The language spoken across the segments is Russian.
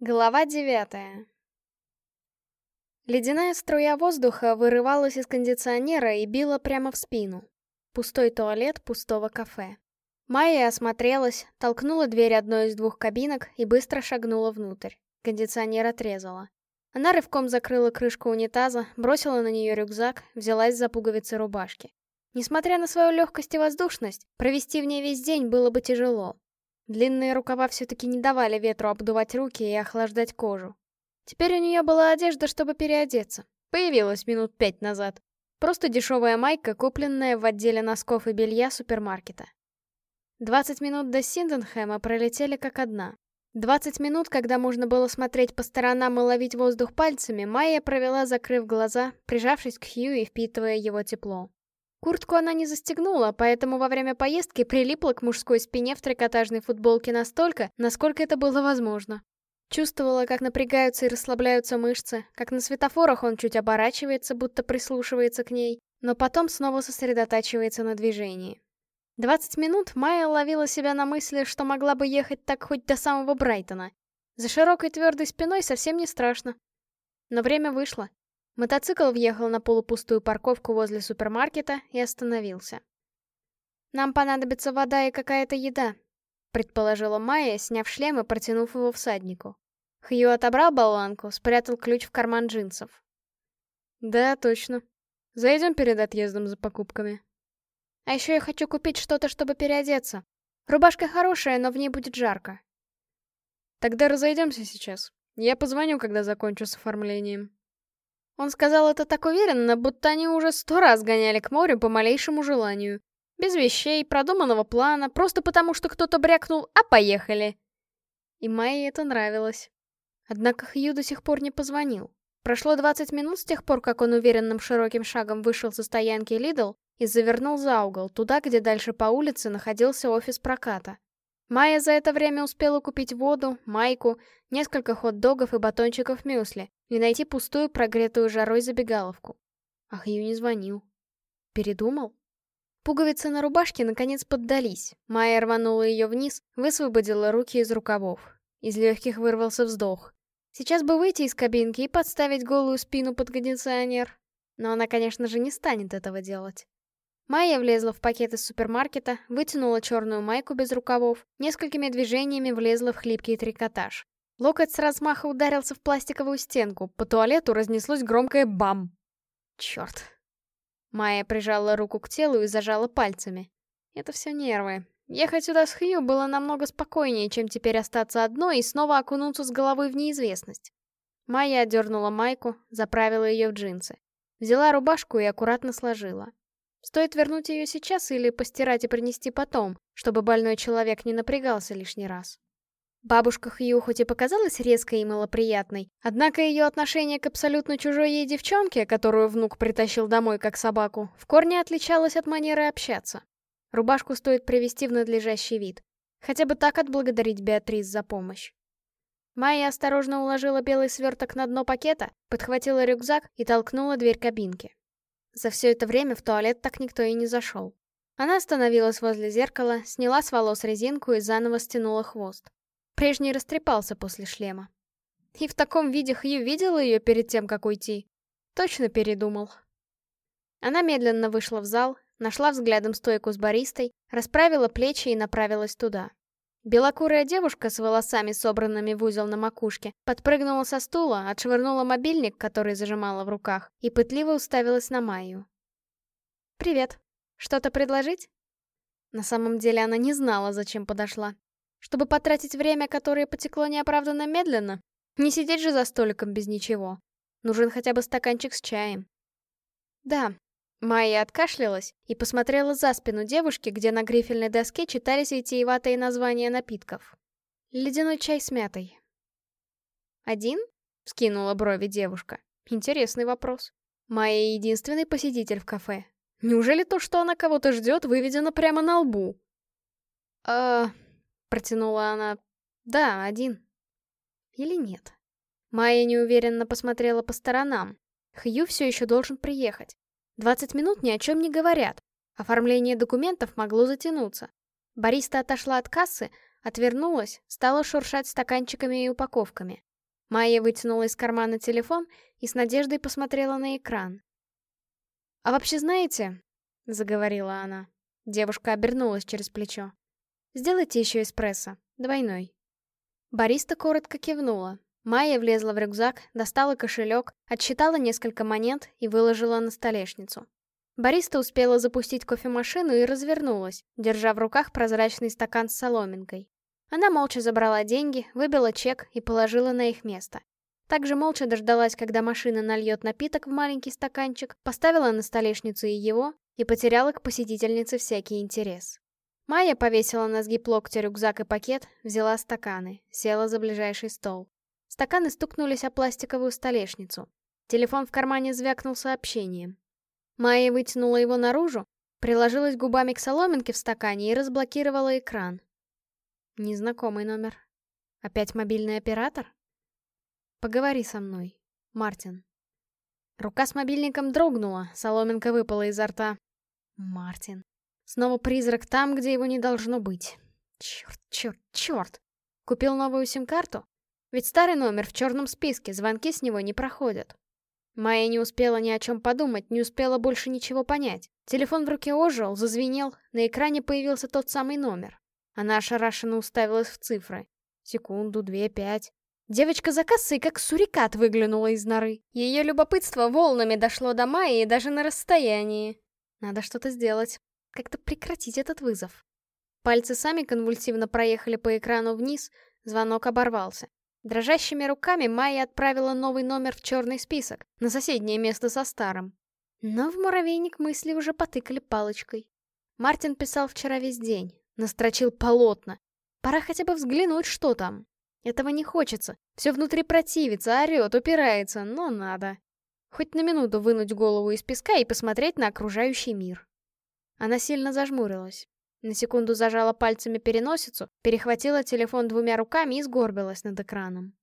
Глава девятая Ледяная струя воздуха вырывалась из кондиционера и била прямо в спину. Пустой туалет пустого кафе. Майя осмотрелась, толкнула дверь одной из двух кабинок и быстро шагнула внутрь. Кондиционер отрезала. Она рывком закрыла крышку унитаза, бросила на нее рюкзак, взялась за пуговицы рубашки. Несмотря на свою легкость и воздушность, провести в ней весь день было бы тяжело. Длинные рукава все-таки не давали ветру обдувать руки и охлаждать кожу. Теперь у нее была одежда, чтобы переодеться. Появилась минут пять назад. Просто дешевая майка, купленная в отделе носков и белья супермаркета. 20 минут до Синденхэма пролетели как одна. 20 минут, когда можно было смотреть по сторонам и ловить воздух пальцами, Майя провела, закрыв глаза, прижавшись к Хью и впитывая его тепло. Куртку она не застегнула, поэтому во время поездки прилипла к мужской спине в трикотажной футболке настолько, насколько это было возможно. Чувствовала, как напрягаются и расслабляются мышцы, как на светофорах он чуть оборачивается, будто прислушивается к ней, но потом снова сосредотачивается на движении. 20 минут Майя ловила себя на мысли, что могла бы ехать так хоть до самого Брайтона. За широкой твердой спиной совсем не страшно. Но время вышло. Мотоцикл въехал на полупустую парковку возле супермаркета и остановился. «Нам понадобится вода и какая-то еда», — предположила Майя, сняв шлем и протянув его всаднику. Хью отобрал болванку, спрятал ключ в карман джинсов. «Да, точно. Зайдем перед отъездом за покупками». «А еще я хочу купить что-то, чтобы переодеться. Рубашка хорошая, но в ней будет жарко». «Тогда разойдемся сейчас. Я позвоню, когда закончу с оформлением». Он сказал это так уверенно, будто они уже сто раз гоняли к морю по малейшему желанию. Без вещей, продуманного плана, просто потому что кто-то брякнул «а поехали!». И Майе это нравилось. Однако Хью до сих пор не позвонил. Прошло 20 минут с тех пор, как он уверенным широким шагом вышел со стоянки Лидл и завернул за угол, туда, где дальше по улице находился офис проката. Майя за это время успела купить воду, майку, несколько хот-догов и батончиков мюсли и найти пустую прогретую жарой забегаловку. Ах, Хью не звонил. Передумал? Пуговицы на рубашке наконец поддались. Майя рванула ее вниз, высвободила руки из рукавов. Из легких вырвался вздох. Сейчас бы выйти из кабинки и подставить голую спину под кондиционер. Но она, конечно же, не станет этого делать. Майя влезла в пакет из супермаркета, вытянула черную майку без рукавов, несколькими движениями влезла в хлипкий трикотаж. Локоть с размаха ударился в пластиковую стенку, по туалету разнеслось громкое «бам». Черт. Майя прижала руку к телу и зажала пальцами. Это все нервы. Ехать сюда с Хью было намного спокойнее, чем теперь остаться одной и снова окунуться с головой в неизвестность. Майя отдернула майку, заправила ее в джинсы. Взяла рубашку и аккуратно сложила. Стоит вернуть ее сейчас или постирать и принести потом, чтобы больной человек не напрягался лишний раз. Бабушка Хью хоть и показалась резкой и малоприятной, однако ее отношение к абсолютно чужой ей девчонке, которую внук притащил домой как собаку, в корне отличалось от манеры общаться. Рубашку стоит привести в надлежащий вид. Хотя бы так отблагодарить Беатрис за помощь. Майя осторожно уложила белый сверток на дно пакета, подхватила рюкзак и толкнула дверь кабинки. За все это время в туалет так никто и не зашел. Она остановилась возле зеркала, сняла с волос резинку и заново стянула хвост. Прежний растрепался после шлема. И в таком виде Хью видела ее перед тем, как уйти. Точно передумал. Она медленно вышла в зал, нашла взглядом стойку с баристой, расправила плечи и направилась туда. Белокурая девушка с волосами, собранными в узел на макушке, подпрыгнула со стула, отшвырнула мобильник, который зажимала в руках, и пытливо уставилась на Майю. «Привет. Что-то предложить?» На самом деле она не знала, зачем подошла. Чтобы потратить время, которое потекло неоправданно медленно? Не сидеть же за столиком без ничего. Нужен хотя бы стаканчик с чаем. «Да, Майя откашлялась и посмотрела за спину девушки, где на грифельной доске читались витиеватые названия напитков. Ледяной чай с мятой. «Один?» — скинула брови девушка. Интересный вопрос. Майя единственный посетитель в кафе. Неужели то, что она кого-то ждет, выведено прямо на лбу? «Э...» — протянула она. «Да, один». Или нет? Майя неуверенно посмотрела по сторонам. Хью все еще должен приехать. 20 минут ни о чем не говорят. Оформление документов могло затянуться. Бариста отошла от кассы, отвернулась, стала шуршать стаканчиками и упаковками. Майя вытянула из кармана телефон и с надеждой посмотрела на экран. «А вообще знаете...» — заговорила она. Девушка обернулась через плечо. «Сделайте еще эспрессо. Двойной». Бариста коротко кивнула. Майя влезла в рюкзак, достала кошелек, отсчитала несколько монет и выложила на столешницу. Бариста успела запустить кофемашину и развернулась, держа в руках прозрачный стакан с соломинкой. Она молча забрала деньги, выбила чек и положила на их место. Также молча дождалась, когда машина нальет напиток в маленький стаканчик, поставила на столешницу и его, и потеряла к посетительнице всякий интерес. Майя повесила на сгиб локтя рюкзак и пакет, взяла стаканы, села за ближайший стол. Стаканы стукнулись о пластиковую столешницу. Телефон в кармане звякнул сообщением. Майя вытянула его наружу, приложилась губами к соломинке в стакане и разблокировала экран. Незнакомый номер. Опять мобильный оператор? Поговори со мной, Мартин. Рука с мобильником дрогнула, соломинка выпала изо рта. Мартин. Снова призрак там, где его не должно быть. Черт, черт, черт. Купил новую сим-карту? Ведь старый номер в черном списке, звонки с него не проходят. Майя не успела ни о чем подумать, не успела больше ничего понять. Телефон в руке ожил, зазвенел, на экране появился тот самый номер. Она ошарашенно уставилась в цифры. Секунду, две, пять. Девочка за кассой как сурикат выглянула из норы. Ее любопытство волнами дошло до Майи даже на расстоянии. Надо что-то сделать. Как-то прекратить этот вызов. Пальцы сами конвульсивно проехали по экрану вниз, звонок оборвался. Дрожащими руками Майя отправила новый номер в черный список, на соседнее место со старым. Но в муравейник мысли уже потыкали палочкой. Мартин писал вчера весь день, настрочил полотна. Пора хотя бы взглянуть, что там. Этого не хочется. Все внутри противится, орет, упирается, но надо. Хоть на минуту вынуть голову из песка и посмотреть на окружающий мир. Она сильно зажмурилась. На секунду зажала пальцами переносицу, перехватила телефон двумя руками и сгорбилась над экраном.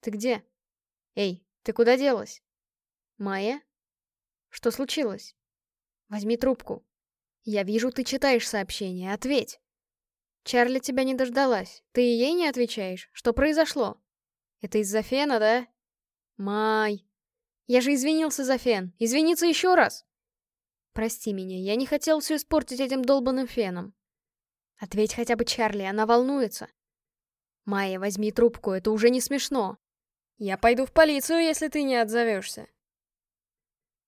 «Ты где? Эй, ты куда делась?» «Майя?» «Что случилось?» «Возьми трубку. Я вижу, ты читаешь сообщение. Ответь!» «Чарли тебя не дождалась. Ты ей не отвечаешь. Что произошло?» «Это из-за фена, да?» «Май!» «Я же извинился за фен. Извиниться еще раз!» Прости меня, я не хотел все испортить этим долбанным феном. Ответь хотя бы Чарли, она волнуется. Майя, возьми трубку, это уже не смешно. Я пойду в полицию, если ты не отзовешься.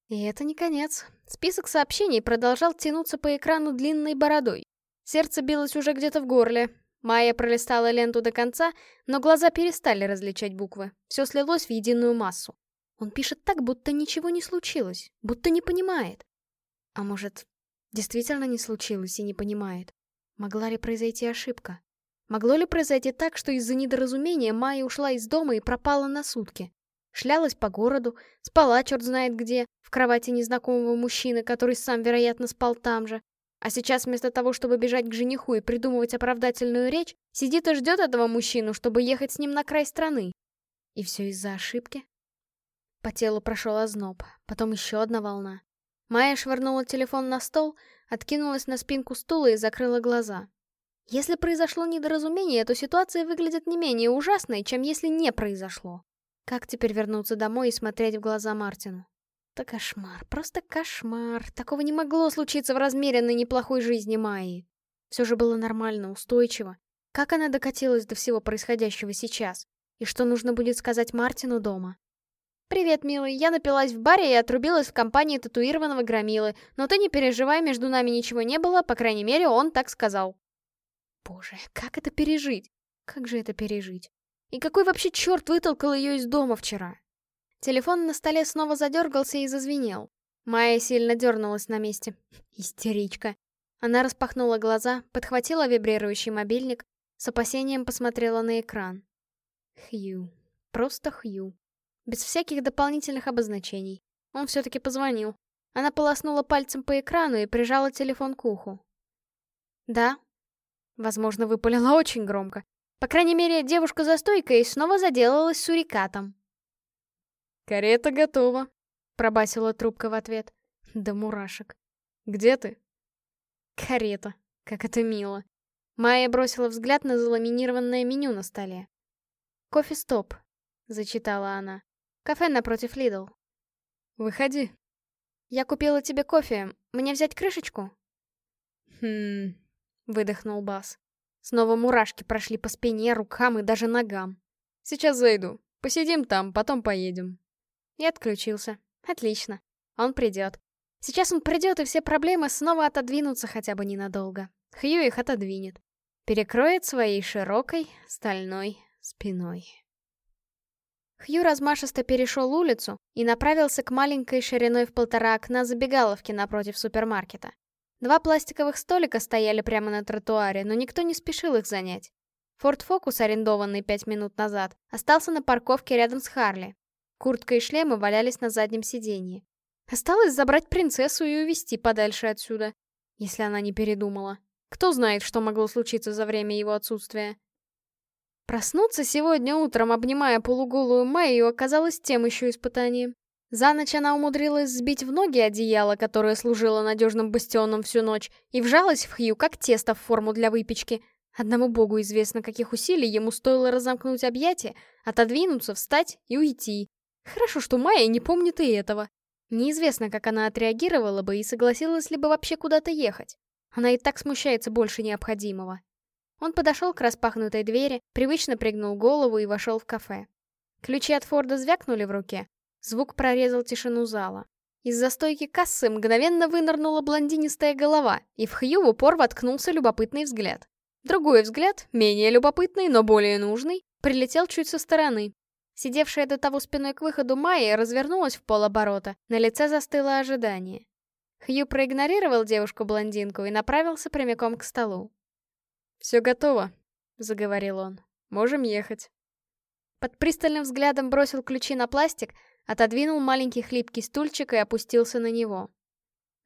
И это не конец. Список сообщений продолжал тянуться по экрану длинной бородой. Сердце билось уже где-то в горле. Майя пролистала ленту до конца, но глаза перестали различать буквы. Все слилось в единую массу. Он пишет так, будто ничего не случилось, будто не понимает. А может, действительно не случилось и не понимает? Могла ли произойти ошибка? Могло ли произойти так, что из-за недоразумения Майя ушла из дома и пропала на сутки? Шлялась по городу, спала черт знает где, в кровати незнакомого мужчины, который сам, вероятно, спал там же. А сейчас вместо того, чтобы бежать к жениху и придумывать оправдательную речь, сидит и ждет этого мужчину, чтобы ехать с ним на край страны. И все из-за ошибки? По телу прошел озноб, потом еще одна волна. Майя швырнула телефон на стол, откинулась на спинку стула и закрыла глаза. Если произошло недоразумение, то ситуация выглядит не менее ужасной, чем если не произошло. Как теперь вернуться домой и смотреть в глаза Мартину? Это кошмар, просто кошмар. Такого не могло случиться в размеренной неплохой жизни Майи. Все же было нормально, устойчиво. Как она докатилась до всего происходящего сейчас? И что нужно будет сказать Мартину дома? «Привет, милый, я напилась в баре и отрубилась в компании татуированного громилы, но ты не переживай, между нами ничего не было, по крайней мере, он так сказал». Боже, как это пережить? Как же это пережить? И какой вообще черт вытолкал ее из дома вчера? Телефон на столе снова задергался и зазвенел. Майя сильно дернулась на месте. Истеричка. Она распахнула глаза, подхватила вибрирующий мобильник, с опасением посмотрела на экран. Хью. Просто Хью. Без всяких дополнительных обозначений. Он все-таки позвонил. Она полоснула пальцем по экрану и прижала телефон к уху. «Да?» Возможно, выпалила очень громко. По крайней мере, девушка за стойкой снова заделалась сурикатом. «Карета готова», — пробасила трубка в ответ. Да мурашек. «Где ты?» «Карета. Как это мило». Майя бросила взгляд на заламинированное меню на столе. «Кофе-стоп. — зачитала она. «Кафе напротив Лидл». «Выходи». «Я купила тебе кофе. Мне взять крышечку?» «Хм...» — выдохнул Бас. Снова мурашки прошли по спине, рукам и даже ногам. «Сейчас зайду. Посидим там, потом поедем». И отключился. Отлично. Он придет. Сейчас он придет, и все проблемы снова отодвинутся хотя бы ненадолго. Хью их отодвинет. Перекроет своей широкой, стальной спиной. Хью размашисто перешел улицу и направился к маленькой шириной в полтора окна забегаловки напротив супермаркета. Два пластиковых столика стояли прямо на тротуаре, но никто не спешил их занять. Форд Фокус, арендованный пять минут назад, остался на парковке рядом с Харли. Куртка и шлемы валялись на заднем сиденье. Осталось забрать принцессу и увезти подальше отсюда, если она не передумала. Кто знает, что могло случиться за время его отсутствия. Проснуться сегодня утром, обнимая полуголую Майю, оказалось тем еще испытанием. За ночь она умудрилась сбить в ноги одеяло, которое служило надежным бастионом всю ночь, и вжалась в Хью, как тесто в форму для выпечки. Одному богу известно, каких усилий ему стоило разомкнуть объятия, отодвинуться, встать и уйти. Хорошо, что Майя не помнит и этого. Неизвестно, как она отреагировала бы и согласилась ли бы вообще куда-то ехать. Она и так смущается больше необходимого. Он подошел к распахнутой двери, привычно пригнул голову и вошел в кафе. Ключи от Форда звякнули в руке. Звук прорезал тишину зала. Из-за стойки кассы мгновенно вынырнула блондинистая голова, и в Хью в упор воткнулся любопытный взгляд. Другой взгляд, менее любопытный, но более нужный, прилетел чуть со стороны. Сидевшая до того спиной к выходу Майя развернулась в полоборота, на лице застыло ожидание. Хью проигнорировал девушку-блондинку и направился прямиком к столу. «Все готово», — заговорил он. «Можем ехать». Под пристальным взглядом бросил ключи на пластик, отодвинул маленький хлипкий стульчик и опустился на него.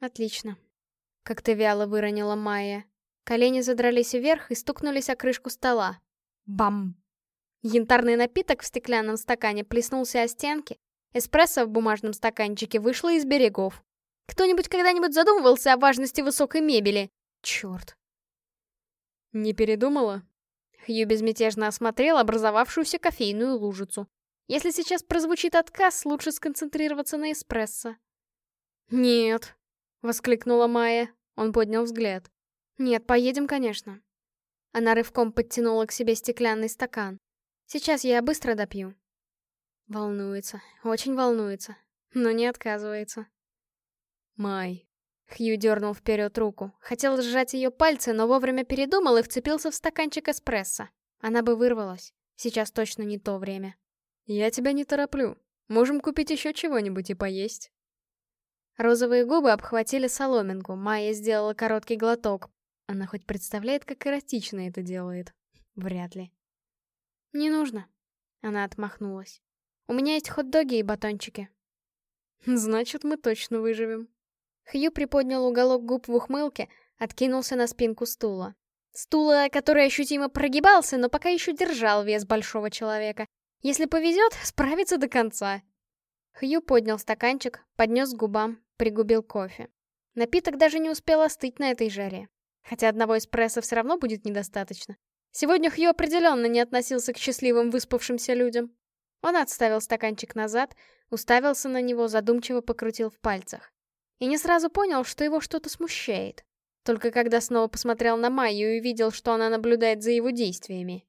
«Отлично», — как-то вяло выронила Майя. Колени задрались вверх и стукнулись о крышку стола. Бам! Янтарный напиток в стеклянном стакане плеснулся о стенки, эспрессо в бумажном стаканчике вышло из берегов. Кто-нибудь когда-нибудь задумывался о важности высокой мебели? Черт. «Не передумала?» Хью безмятежно осмотрел образовавшуюся кофейную лужицу. Если сейчас прозвучит отказ, лучше сконцентрироваться на эспрессо. «Нет», — воскликнула Майя. Он поднял взгляд. «Нет, поедем, конечно». Она рывком подтянула к себе стеклянный стакан. «Сейчас я быстро допью». Волнуется, очень волнуется, но не отказывается. «Май, Хью дернул вперед руку. Хотел сжать ее пальцы, но вовремя передумал и вцепился в стаканчик эспрессо. Она бы вырвалась. Сейчас точно не то время. «Я тебя не тороплю. Можем купить еще чего-нибудь и поесть». Розовые губы обхватили соломинку. Майя сделала короткий глоток. Она хоть представляет, как эротично это делает? Вряд ли. «Не нужно». Она отмахнулась. «У меня есть хот-доги и батончики». «Значит, мы точно выживем», Хью приподнял уголок губ в ухмылке, откинулся на спинку стула. Стула, который ощутимо прогибался, но пока еще держал вес большого человека. Если повезет, справится до конца. Хью поднял стаканчик, поднес к губам, пригубил кофе. Напиток даже не успел остыть на этой жаре. Хотя одного эспрессо все равно будет недостаточно. Сегодня Хью определенно не относился к счастливым выспавшимся людям. Он отставил стаканчик назад, уставился на него, задумчиво покрутил в пальцах. И не сразу понял, что его что-то смущает. Только когда снова посмотрел на Майю и увидел, что она наблюдает за его действиями.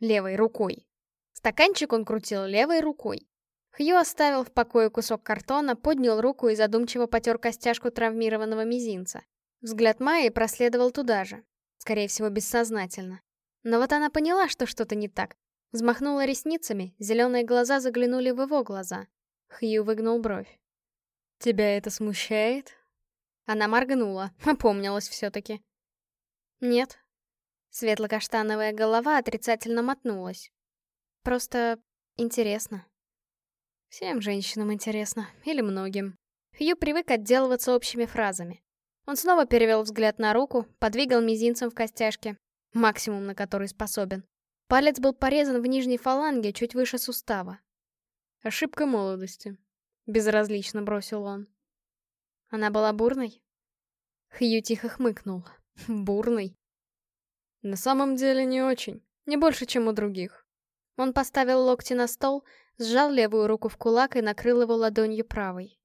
Левой рукой. Стаканчик он крутил левой рукой. Хью оставил в покое кусок картона, поднял руку и задумчиво потер костяшку травмированного мизинца. Взгляд Майи проследовал туда же. Скорее всего, бессознательно. Но вот она поняла, что что-то не так. Взмахнула ресницами, зеленые глаза заглянули в его глаза. Хью выгнул бровь. «Тебя это смущает?» Она моргнула, опомнилась все-таки. «Нет». Светло-каштановая голова отрицательно мотнулась. «Просто интересно». Всем женщинам интересно, или многим. Хью привык отделываться общими фразами. Он снова перевел взгляд на руку, подвигал мизинцем в костяшке, максимум на который способен. Палец был порезан в нижней фаланге, чуть выше сустава. Ошибка молодости. Безразлично бросил он. Она была бурной? Хью тихо хмыкнул. Бурной? На самом деле не очень. Не больше, чем у других. Он поставил локти на стол, сжал левую руку в кулак и накрыл его ладонью правой.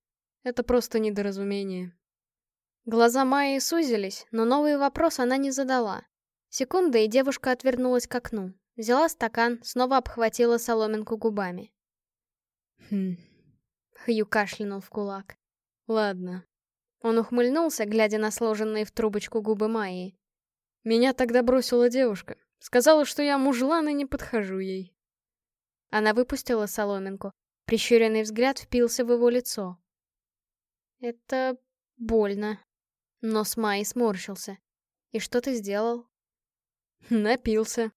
Это просто недоразумение. Глаза Майи сузились, но новый вопрос она не задала. Секунда, и девушка отвернулась к окну. Взяла стакан, снова обхватила соломинку губами. Хм. Хью кашлянул в кулак. Ладно. Он ухмыльнулся, глядя на сложенные в трубочку губы Майи. Меня тогда бросила девушка. Сказала, что я мужлан и не подхожу ей. Она выпустила соломинку. Прищуренный взгляд впился в его лицо. Это больно. Нос Майи сморщился. И что ты сделал? Напился.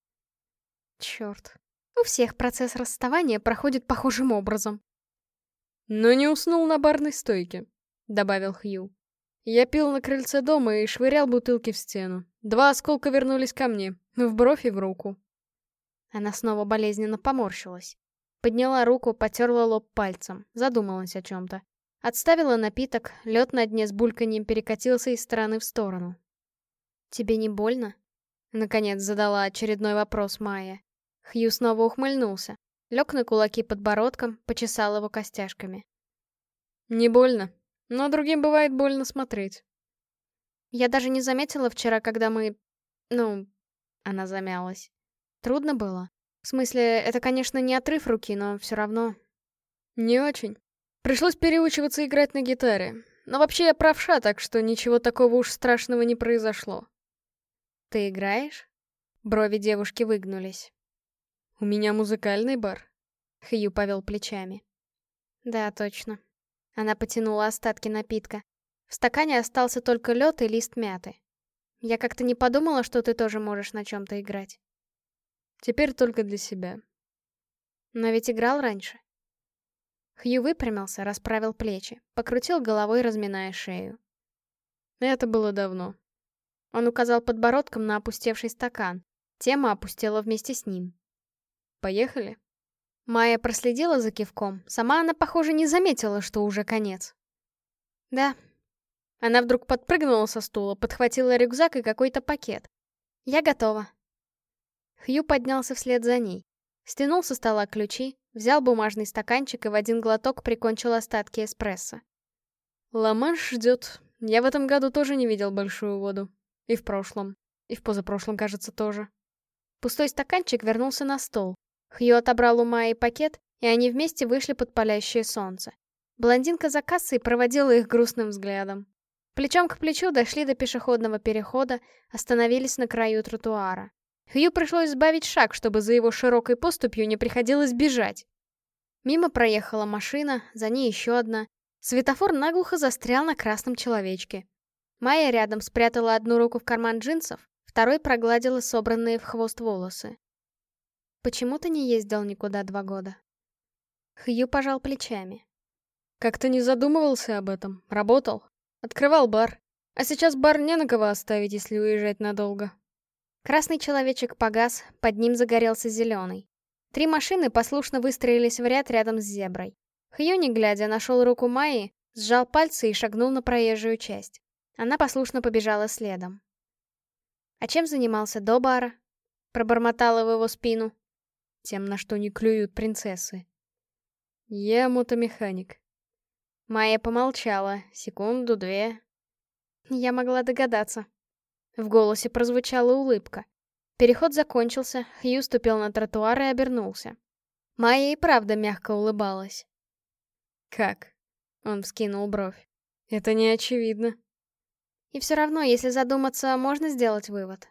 Черт. У всех процесс расставания проходит похожим образом. Но не уснул на барной стойке, добавил Хью. Я пил на крыльце дома и швырял бутылки в стену. Два осколка вернулись ко мне, в бровь и в руку. Она снова болезненно поморщилась. Подняла руку, потерла лоб пальцем, задумалась о чем-то. Отставила напиток, лед на дне с бульканьем перекатился из стороны в сторону. «Тебе не больно?» Наконец задала очередной вопрос Майя. Хью снова ухмыльнулся. Лег на кулаки подбородком, почесал его костяшками. «Не больно, но другим бывает больно смотреть». «Я даже не заметила вчера, когда мы... Ну...» Она замялась. «Трудно было? В смысле, это, конечно, не отрыв руки, но все равно...» «Не очень. Пришлось переучиваться играть на гитаре. Но вообще я правша, так что ничего такого уж страшного не произошло». «Ты играешь?» Брови девушки выгнулись. «У меня музыкальный бар», — Хью повел плечами. «Да, точно». Она потянула остатки напитка. В стакане остался только лед и лист мяты. Я как-то не подумала, что ты тоже можешь на чем-то играть. Теперь только для себя. Но ведь играл раньше. Хью выпрямился, расправил плечи, покрутил головой, разминая шею. Это было давно. Он указал подбородком на опустевший стакан. Тема опустела вместе с ним. Поехали?» Майя проследила за кивком. Сама она, похоже, не заметила, что уже конец. «Да». Она вдруг подпрыгнула со стула, подхватила рюкзак и какой-то пакет. «Я готова». Хью поднялся вслед за ней. Стянул со стола ключи, взял бумажный стаканчик и в один глоток прикончил остатки эспрессо. «Ла-Манш ждет. Я в этом году тоже не видел большую воду. И в прошлом. И в позапрошлом, кажется, тоже». Пустой стаканчик вернулся на стол. Хью отобрал у Майи пакет, и они вместе вышли под палящее солнце. Блондинка за кассой проводила их грустным взглядом. Плечом к плечу дошли до пешеходного перехода, остановились на краю тротуара. Хью пришлось сбавить шаг, чтобы за его широкой поступью не приходилось бежать. Мимо проехала машина, за ней еще одна. Светофор наглухо застрял на красном человечке. Майя рядом спрятала одну руку в карман джинсов, второй прогладила собранные в хвост волосы. «Почему ты не ездил никуда два года?» Хью пожал плечами. «Как-то не задумывался об этом. Работал. Открывал бар. А сейчас бар не на кого оставить, если уезжать надолго». Красный человечек погас, под ним загорелся зеленый. Три машины послушно выстроились в ряд рядом с зеброй. Хью, не глядя, нашел руку Майи, сжал пальцы и шагнул на проезжую часть. Она послушно побежала следом. «А чем занимался до бара?» Пробормотала в его спину. Тем, на что не клюют принцессы. Я мотомеханик. Майя помолчала, секунду-две. Я могла догадаться. В голосе прозвучала улыбка. Переход закончился, Хью ступил на тротуар и обернулся. Майя и правда мягко улыбалась. «Как?» — он вскинул бровь. «Это не очевидно». И все равно, если задуматься, можно сделать вывод.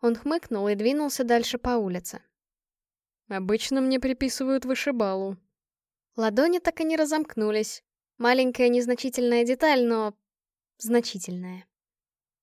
Он хмыкнул и двинулся дальше по улице. Обычно мне приписывают вышибалу. Ладони так и не разомкнулись. Маленькая незначительная деталь, но... значительная.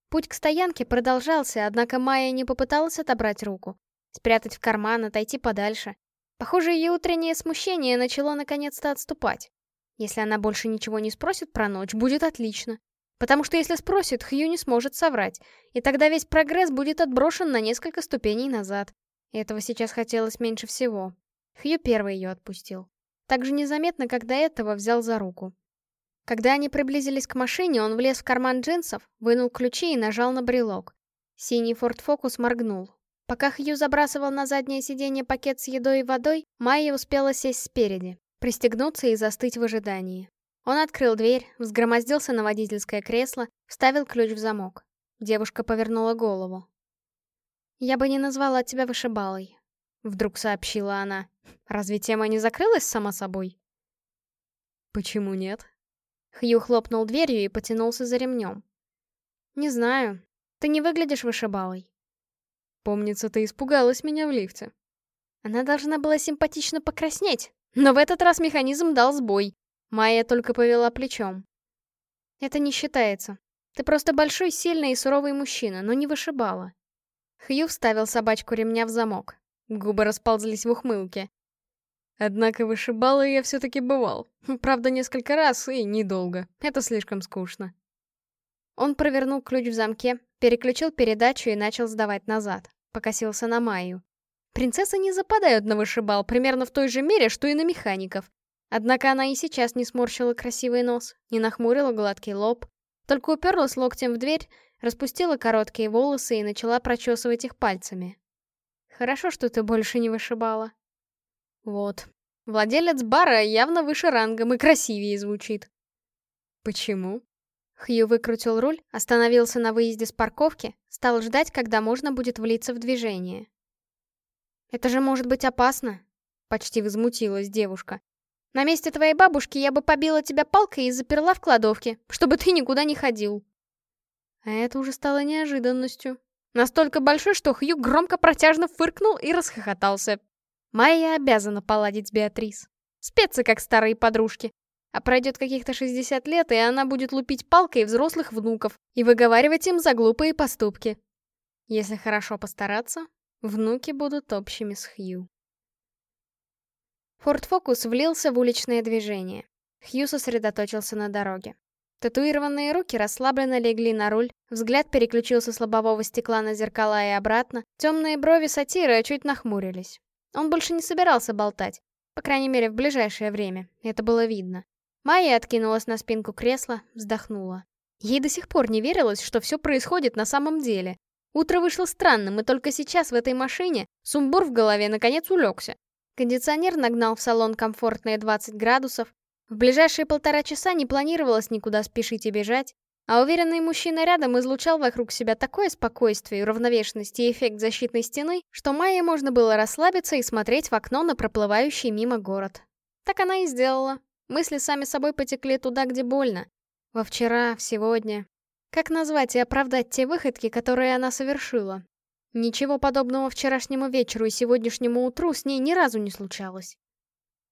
Путь к стоянке продолжался, однако Майя не попыталась отобрать руку. Спрятать в карман, отойти подальше. Похоже, ее утреннее смущение начало наконец-то отступать. Если она больше ничего не спросит про ночь, будет отлично. Потому что если спросит, Хью не сможет соврать, и тогда весь прогресс будет отброшен на несколько ступеней назад. Этого сейчас хотелось меньше всего. Хью первый ее отпустил. Так же незаметно, как до этого взял за руку. Когда они приблизились к машине, он влез в карман джинсов, вынул ключи и нажал на брелок. Синий Ford Focus моргнул. Пока Хью забрасывал на заднее сиденье пакет с едой и водой, Майя успела сесть спереди, пристегнуться и застыть в ожидании. Он открыл дверь, взгромоздился на водительское кресло, вставил ключ в замок. Девушка повернула голову. «Я бы не назвала тебя вышибалой», — вдруг сообщила она. «Разве тема не закрылась сама собой?» «Почему нет?» Хью хлопнул дверью и потянулся за ремнем. «Не знаю. Ты не выглядишь вышибалой». «Помнится, ты испугалась меня в лифте». Она должна была симпатично покраснеть, но в этот раз механизм дал сбой. Майя только повела плечом. «Это не считается. Ты просто большой, сильный и суровый мужчина, но не вышибала». Хью вставил собачку ремня в замок. Губы расползлись в ухмылке. Однако вышибала я все-таки бывал. Правда, несколько раз и недолго. Это слишком скучно. Он провернул ключ в замке, переключил передачу и начал сдавать назад. Покосился на Майю. Принцессы не западают на вышибал примерно в той же мере, что и на механиков. Однако она и сейчас не сморщила красивый нос, не нахмурила гладкий лоб, только уперлась локтем в дверь, распустила короткие волосы и начала прочесывать их пальцами. Хорошо, что ты больше не вышибала. Вот. Владелец бара явно выше рангом и красивее звучит. Почему? Хью выкрутил руль, остановился на выезде с парковки, стал ждать, когда можно будет влиться в движение. «Это же может быть опасно!» — почти возмутилась девушка. «На месте твоей бабушки я бы побила тебя палкой и заперла в кладовке, чтобы ты никуда не ходил». А это уже стало неожиданностью. Настолько большой, что Хью громко протяжно фыркнул и расхохотался. Майя обязана поладить с Беатрис. Спеться, как старые подружки. А пройдет каких-то 60 лет, и она будет лупить палкой взрослых внуков и выговаривать им за глупые поступки. Если хорошо постараться, внуки будут общими с Хью. Форд Фокус влился в уличное движение. Хью сосредоточился на дороге. Татуированные руки расслабленно легли на руль, взгляд переключился с лобового стекла на зеркала и обратно, темные брови сатира чуть нахмурились. Он больше не собирался болтать. По крайней мере, в ближайшее время. Это было видно. Майя откинулась на спинку кресла, вздохнула. Ей до сих пор не верилось, что все происходит на самом деле. Утро вышло странным, и только сейчас в этой машине сумбур в голове наконец улегся. Кондиционер нагнал в салон комфортные 20 градусов. В ближайшие полтора часа не планировалось никуда спешить и бежать. А уверенный мужчина рядом излучал вокруг себя такое спокойствие, уравновешенность и эффект защитной стены, что Майе можно было расслабиться и смотреть в окно на проплывающий мимо город. Так она и сделала. Мысли сами собой потекли туда, где больно. Во вчера, в сегодня. Как назвать и оправдать те выходки, которые она совершила? Ничего подобного вчерашнему вечеру и сегодняшнему утру с ней ни разу не случалось.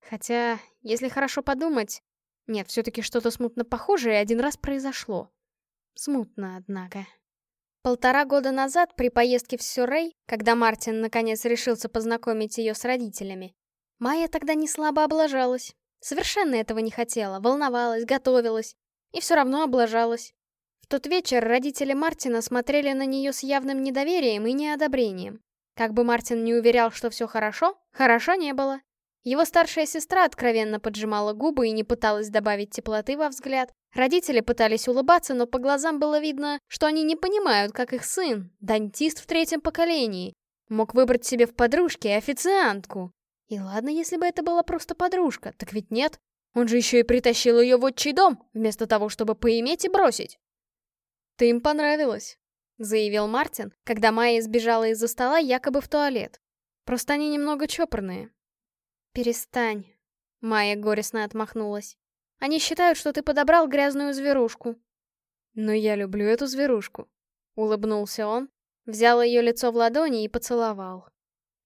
Хотя, если хорошо подумать... Нет, все-таки что-то смутно похожее один раз произошло. Смутно, однако. Полтора года назад, при поездке в Сюррей, когда Мартин наконец решился познакомить ее с родителями, Майя тогда не слабо облажалась. Совершенно этого не хотела, волновалась, готовилась. И все равно облажалась. Тот вечер родители Мартина смотрели на нее с явным недоверием и неодобрением. Как бы Мартин не уверял, что все хорошо, хорошо не было. Его старшая сестра откровенно поджимала губы и не пыталась добавить теплоты во взгляд. Родители пытались улыбаться, но по глазам было видно, что они не понимают, как их сын, дантист в третьем поколении, мог выбрать себе в подружке официантку. И ладно, если бы это была просто подружка, так ведь нет. Он же еще и притащил ее в отчий дом, вместо того, чтобы поиметь и бросить. «Ты им понравилась», — заявил Мартин, когда Майя сбежала из-за стола якобы в туалет. «Просто они немного чопорные». «Перестань», — Майя горестно отмахнулась. «Они считают, что ты подобрал грязную зверушку». «Но я люблю эту зверушку», — улыбнулся он, взял ее лицо в ладони и поцеловал.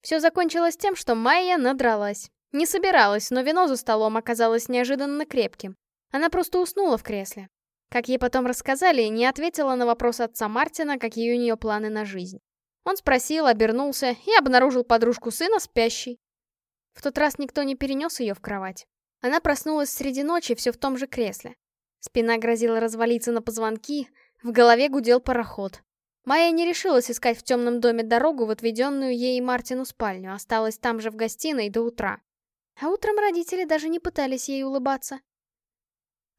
Все закончилось тем, что Майя надралась. Не собиралась, но вино за столом оказалось неожиданно крепким. Она просто уснула в кресле. Как ей потом рассказали, не ответила на вопрос отца Мартина, какие у нее планы на жизнь. Он спросил, обернулся и обнаружил подружку сына спящей. В тот раз никто не перенес ее в кровать. Она проснулась среди ночи все в том же кресле. Спина грозила развалиться на позвонки, в голове гудел пароход. Майя не решилась искать в темном доме дорогу в отведенную ей и Мартину спальню, осталась там же в гостиной до утра. А утром родители даже не пытались ей улыбаться.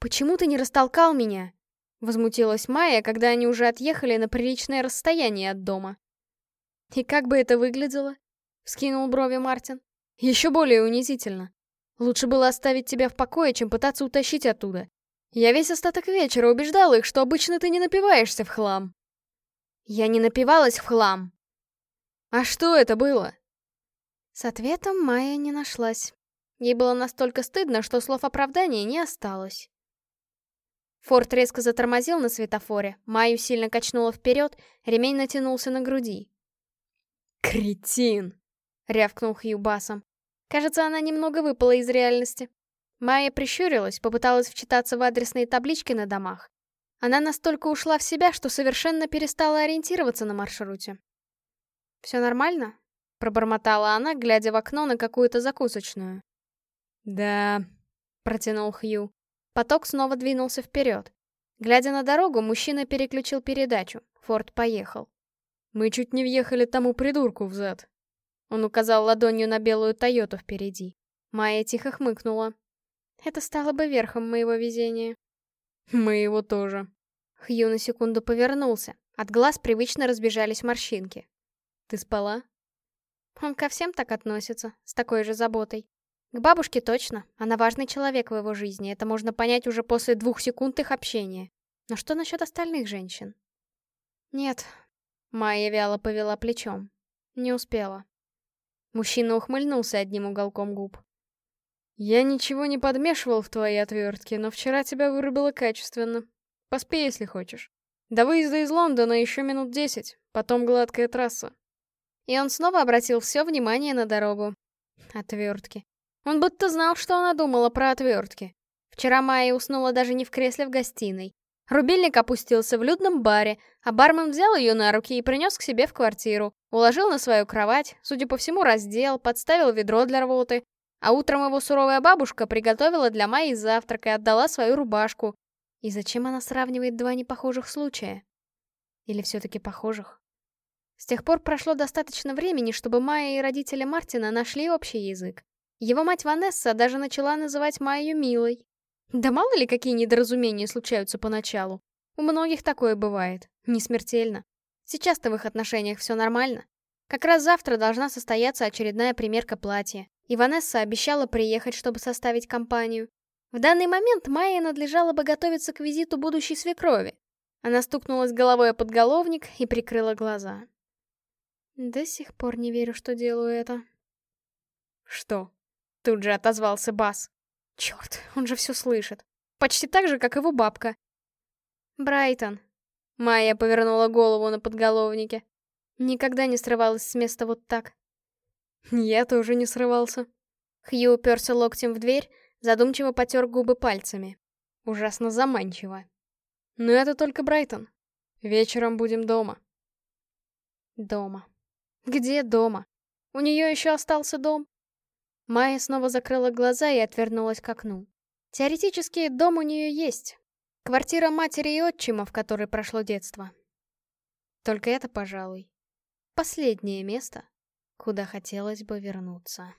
«Почему ты не растолкал меня?» Возмутилась Майя, когда они уже отъехали на приличное расстояние от дома. И как бы это выглядело? Вскинул брови Мартин. Еще более унизительно. Лучше было оставить тебя в покое, чем пытаться утащить оттуда. Я весь остаток вечера убеждал их, что обычно ты не напиваешься в хлам. Я не напивалась в хлам. А что это было? С ответом Майя не нашлась. Ей было настолько стыдно, что слов оправдания не осталось. Форд резко затормозил на светофоре, Майю сильно качнуло вперед, ремень натянулся на груди. «Кретин!» — рявкнул Хью басом. Кажется, она немного выпала из реальности. Майя прищурилась, попыталась вчитаться в адресные таблички на домах. Она настолько ушла в себя, что совершенно перестала ориентироваться на маршруте. «Все нормально?» — пробормотала она, глядя в окно на какую-то закусочную. «Да», — протянул Хью. Поток снова двинулся вперед. Глядя на дорогу, мужчина переключил передачу. Форд поехал. «Мы чуть не въехали тому придурку в зад». Он указал ладонью на белую Тойоту впереди. Майя тихо хмыкнула. Это стало бы верхом моего везения. Моего тоже. Хью на секунду повернулся. От глаз привычно разбежались морщинки. Ты спала? Он ко всем так относится, с такой же заботой. К бабушке точно, она важный человек в его жизни, это можно понять уже после двух секунд их общения. Но что насчет остальных женщин? Нет. Майя вяло повела плечом. Не успела. Мужчина ухмыльнулся одним уголком губ. «Я ничего не подмешивал в твои отвертки, но вчера тебя вырубило качественно. Поспи, если хочешь. До выезда из Лондона еще минут десять, потом гладкая трасса». И он снова обратил все внимание на дорогу. Отвертки. Он будто знал, что она думала про отвертки. Вчера Майя уснула даже не в кресле в гостиной. Рубильник опустился в людном баре, а бармен взял ее на руки и принес к себе в квартиру. Уложил на свою кровать, судя по всему, раздел, подставил ведро для рвоты, а утром его суровая бабушка приготовила для Майи завтрак и отдала свою рубашку. И зачем она сравнивает два непохожих случая? Или все-таки похожих? С тех пор прошло достаточно времени, чтобы Майя и родители Мартина нашли общий язык. Его мать Ванесса даже начала называть Майю милой. Да мало ли какие недоразумения случаются поначалу. У многих такое бывает. Не смертельно. Сейчас-то в их отношениях все нормально. Как раз завтра должна состояться очередная примерка платья и Ванесса обещала приехать, чтобы составить компанию. В данный момент Майе надлежало бы готовиться к визиту будущей свекрови. Она стукнулась головой о подголовник и прикрыла глаза. До сих пор не верю, что делаю это. Что? Тут же отозвался Бас. Черт, он же все слышит. Почти так же, как его бабка. Брайтон. Майя повернула голову на подголовнике. Никогда не срывалась с места вот так. Я тоже не срывался. Хью уперся локтем в дверь, задумчиво потер губы пальцами. Ужасно заманчиво. Но это только Брайтон. Вечером будем дома. Дома. Где дома? У нее еще остался дом. Майя снова закрыла глаза и отвернулась к окну. Теоретически, дом у нее есть. Квартира матери и отчима, в которой прошло детство. Только это, пожалуй, последнее место, куда хотелось бы вернуться.